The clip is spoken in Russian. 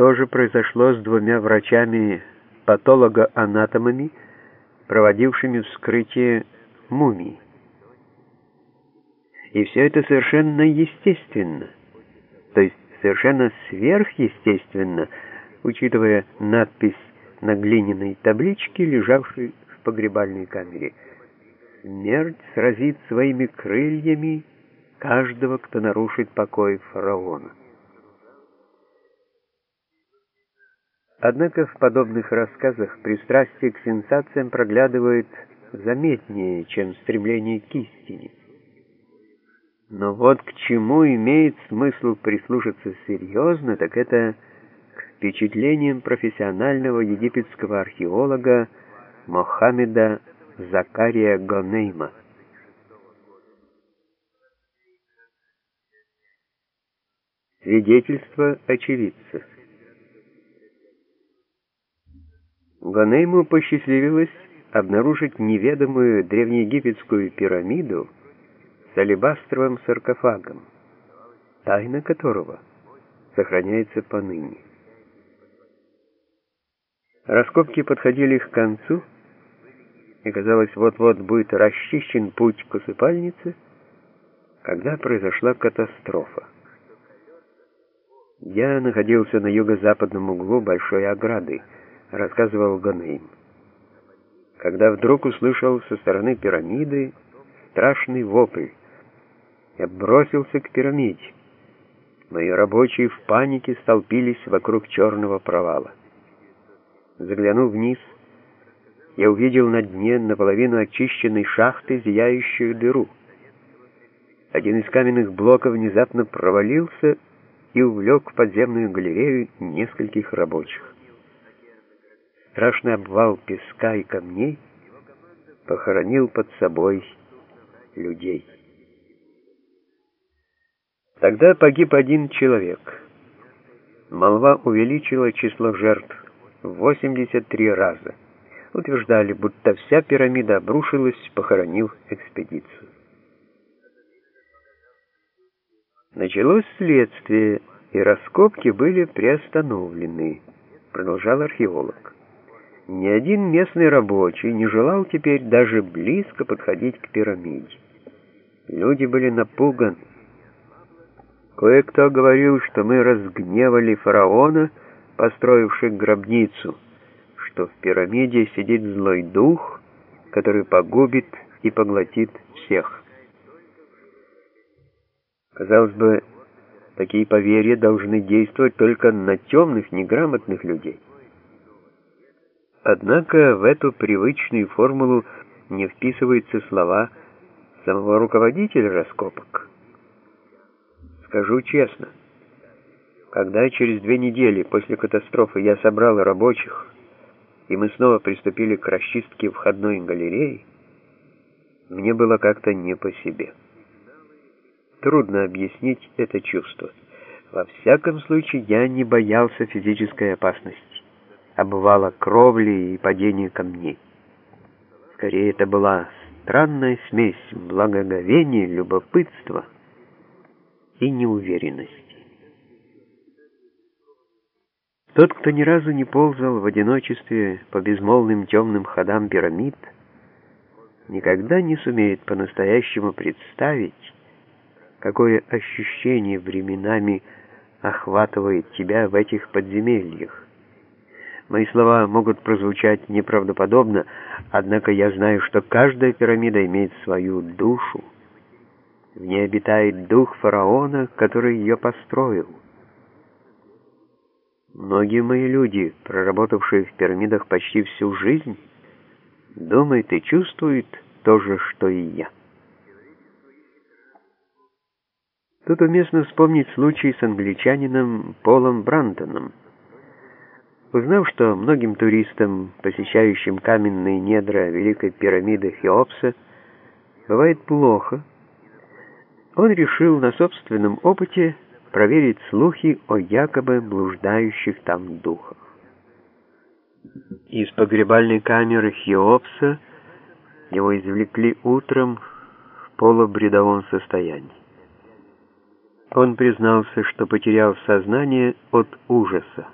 То же произошло с двумя врачами-патологоанатомами, проводившими вскрытие мумий. И все это совершенно естественно, то есть совершенно сверхъестественно, учитывая надпись на глиняной табличке, лежавшей в погребальной камере. «Смерть сразит своими крыльями каждого, кто нарушит покой фараона». Однако в подобных рассказах пристрастие к сенсациям проглядывает заметнее, чем стремление к истине. Но вот к чему имеет смысл прислушаться серьезно, так это к впечатлениям профессионального египетского археолога Мохаммеда Закария Гонейма. Свидетельство очевидцев. Ганейму посчастливилось обнаружить неведомую древнеегипетскую пирамиду с алебастровым саркофагом, тайна которого сохраняется поныне. Раскопки подходили к концу, и казалось, вот-вот будет расчищен путь к усыпальнице, когда произошла катастрофа. Я находился на юго-западном углу большой ограды, рассказывал Ганейм. Когда вдруг услышал со стороны пирамиды страшный вопль. Я бросился к пирамиде. Мои рабочие в панике столпились вокруг черного провала. Заглянув вниз, я увидел на дне наполовину очищенной шахты зияющую дыру. Один из каменных блоков внезапно провалился и увлек в подземную галерею нескольких рабочих страшный обвал песка и камней похоронил под собой людей. Тогда погиб один человек. Молва увеличила число жертв в 83 раза. Утверждали, будто вся пирамида обрушилась, похоронив экспедицию. Началось следствие, и раскопки были приостановлены, продолжал археолог. Ни один местный рабочий не желал теперь даже близко подходить к пирамиде. Люди были напуганы. Кое-кто говорил, что мы разгневали фараона, построивший гробницу, что в пирамиде сидит злой дух, который погубит и поглотит всех. Казалось бы, такие поверья должны действовать только на темных, неграмотных людей. Однако в эту привычную формулу не вписываются слова самого руководителя раскопок. Скажу честно, когда через две недели после катастрофы я собрал рабочих, и мы снова приступили к расчистке входной галереи, мне было как-то не по себе. Трудно объяснить это чувство. Во всяком случае, я не боялся физической опасности обвала кровли и падения камней. Скорее, это была странная смесь благоговения, любопытства и неуверенности. Тот, кто ни разу не ползал в одиночестве по безмолвным темным ходам пирамид, никогда не сумеет по-настоящему представить, какое ощущение временами охватывает тебя в этих подземельях. Мои слова могут прозвучать неправдоподобно, однако я знаю, что каждая пирамида имеет свою душу. В ней обитает дух фараона, который ее построил. Многие мои люди, проработавшие в пирамидах почти всю жизнь, думают и чувствуют то же, что и я. Тут уместно вспомнить случай с англичанином Полом Брантоном. Узнав, что многим туристам, посещающим каменные недра Великой пирамиды Хеопса, бывает плохо, он решил на собственном опыте проверить слухи о якобы блуждающих там духах. Из погребальной камеры Хеопса его извлекли утром в полубредовом состоянии. Он признался, что потерял сознание от ужаса.